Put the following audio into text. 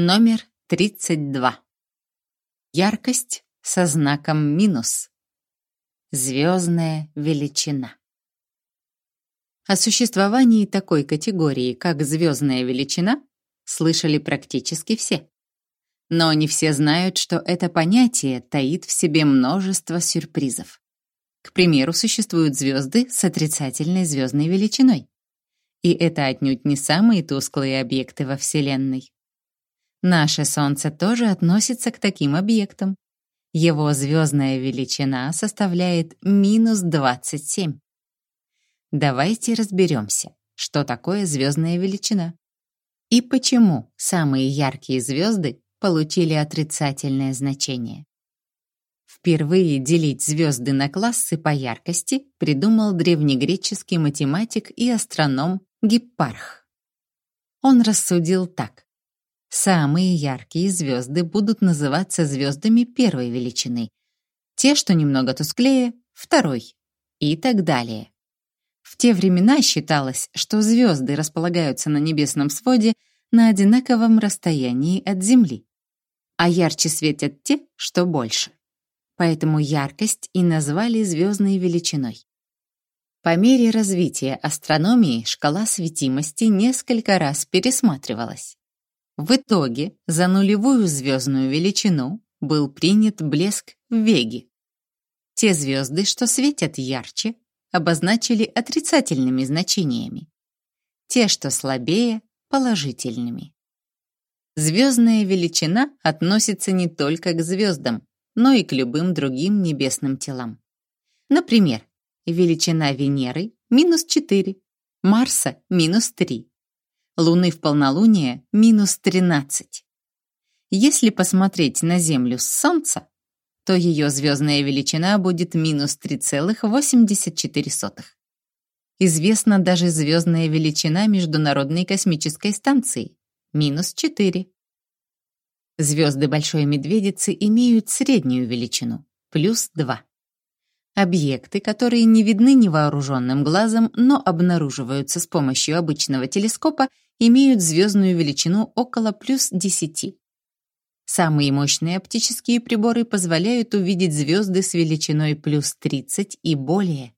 Номер 32. Яркость со знаком минус. Звездная величина. О существовании такой категории, как звездная величина, слышали практически все. Но не все знают, что это понятие таит в себе множество сюрпризов. К примеру, существуют звезды с отрицательной звездной величиной. И это отнюдь не самые тусклые объекты во Вселенной. Наше Солнце тоже относится к таким объектам. Его звездная величина составляет минус 27. Давайте разберемся, что такое звездная величина и почему самые яркие звезды получили отрицательное значение. Впервые делить звезды на классы по яркости придумал древнегреческий математик и астроном Гиппарх. Он рассудил так. Самые яркие звезды будут называться звездами первой величины, те, что немного тусклее — второй, и так далее. В те времена считалось, что звезды располагаются на небесном своде на одинаковом расстоянии от Земли, а ярче светят те, что больше. Поэтому яркость и назвали звездной величиной. По мере развития астрономии шкала светимости несколько раз пересматривалась. В итоге за нулевую звездную величину был принят блеск в Веге. Те звезды, что светят ярче, обозначили отрицательными значениями. Те, что слабее, положительными. Звездная величина относится не только к звездам, но и к любым другим небесным телам. Например, величина Венеры – минус 4, Марса – минус 3, Луны в полнолуние – минус 13. Если посмотреть на Землю с Солнца, то ее звездная величина будет минус 3,84. Известна даже звездная величина Международной космической станции – минус 4. Звезды Большой Медведицы имеют среднюю величину – плюс 2. Объекты, которые не видны невооруженным глазом, но обнаруживаются с помощью обычного телескопа, имеют звездную величину около плюс 10. Самые мощные оптические приборы позволяют увидеть звезды с величиной плюс 30 и более.